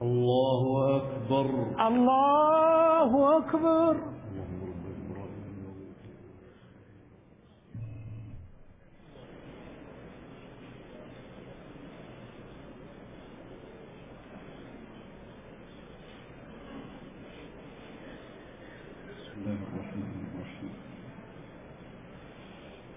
اللہ اکبر اللہ اکبر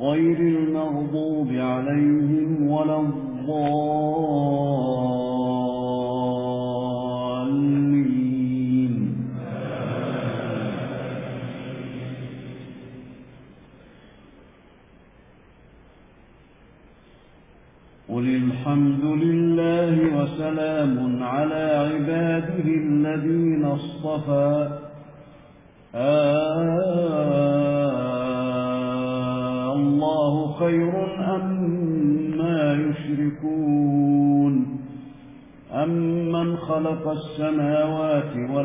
غير المغضوب عليهم ولا الضال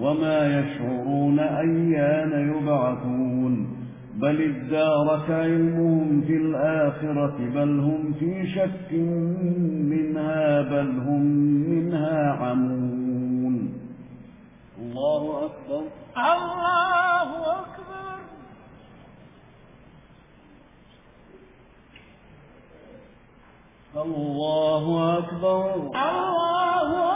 وما يشعرون أيان يبعثون بل ادارك علمهم في الآخرة بل هم في شك منها بل هم منها عمون الله أكبر الله أكبر الله أكبر الله أكبر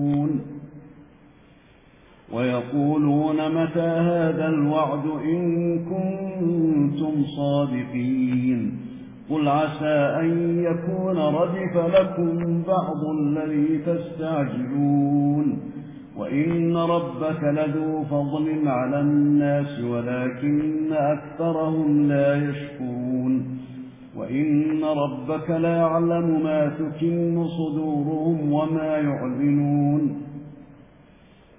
ويقولون متى هذا الوعد إن كنتم صادقين قل عسى أن يكون ردف لكم بعض الذي تستعجلون وإن ربك لذو فضل على الناس ولكن أكثرهم لا يشكرون وإن ربك لا يعلم ما تكن صدورهم وما يعلنون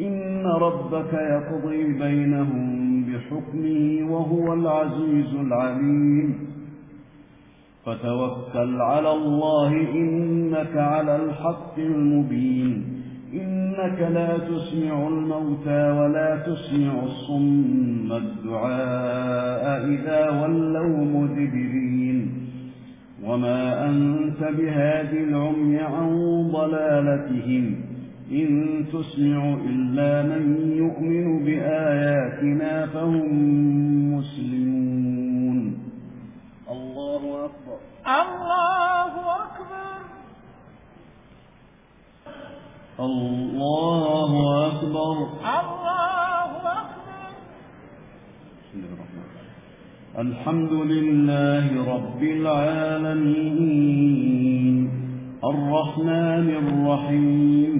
إن ربك يقضي بينهم بحكمه وهو العزيز العليم فتوكل على الله إنك على الحق المبين إنك لا تسمع الموتى ولا تسمع الصم الدعاء إذا ولوا مذبرين وما أنت بهذه العمي عن ضلالتهم إن تسمع إلا من يؤمن بآياتنا فهم مسلمون. الله أكبر. الله أكبر. الله أكبر. الله أكبر. الحمد لله رب العالمين. الرحمن الرحيم.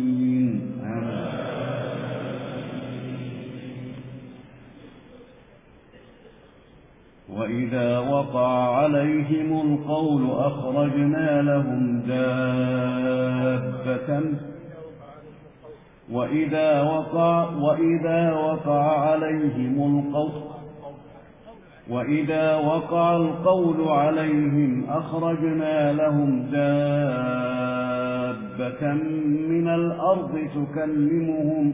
وإذا وقع عليهم القول أخرجنا لهم دابة. وإذا وقع, وإذا وقع عليهم القول وإذا وقع القول عليهم أخرجنا لهم دابة من الأرض تكلمهم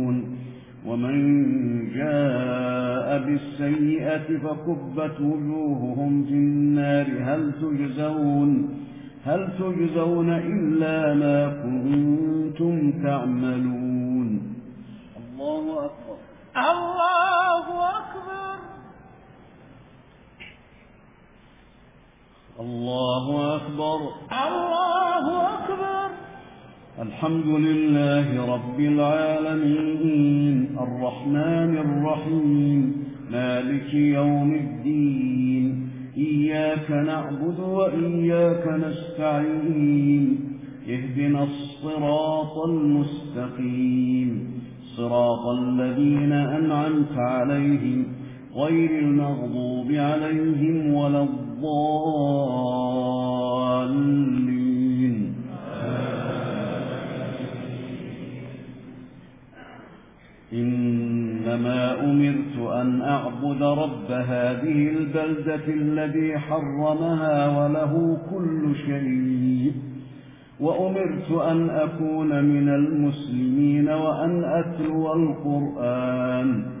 ومن جاء بالسيئة فكبت وجوههم في النار. هل تجزون هل تجزون إلا ما كنتم تعملون؟ أنعمت عليهم غير المغضوب عليهم ولا الضالين. إنما أمرت أن أعبد رب هذه البلدة الذي حرمها وله كل شيء وأمرت أن أكون من المسلمين وأن أتلو القرآن.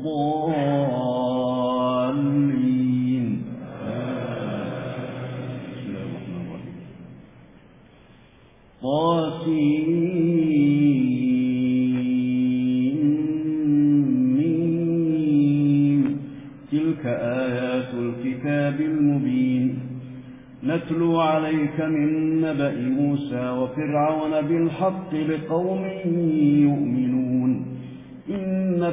الضالين. طاسمين تلك آيات الكتاب المبين. نتلو عليك من نبأ موسى وفرعون بالحق لقوم يؤمنون.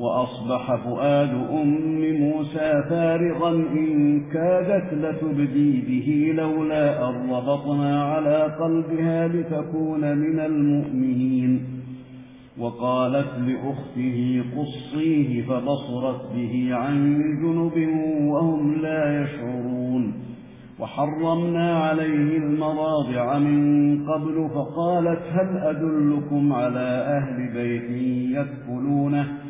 وأصبح فؤاد أم موسى فارغا إن كادت لتبدي به لولا أن ربطنا على قلبها لتكون من المؤمنين. وقالت لأخته قصيه فبصرت به عن جنب وهم لا يشعرون. وحرمنا عليه المراضع من قبل فقالت هل أدلكم على أهل بيت يكفلونه؟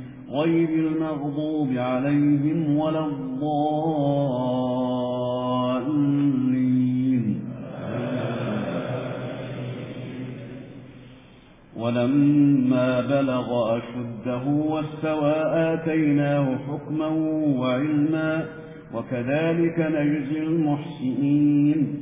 غير المغضوب عليهم ولا الضالين. ولما بلغ أشده واستوى آتيناه حكما وعلما وكذلك نجزي المحسنين.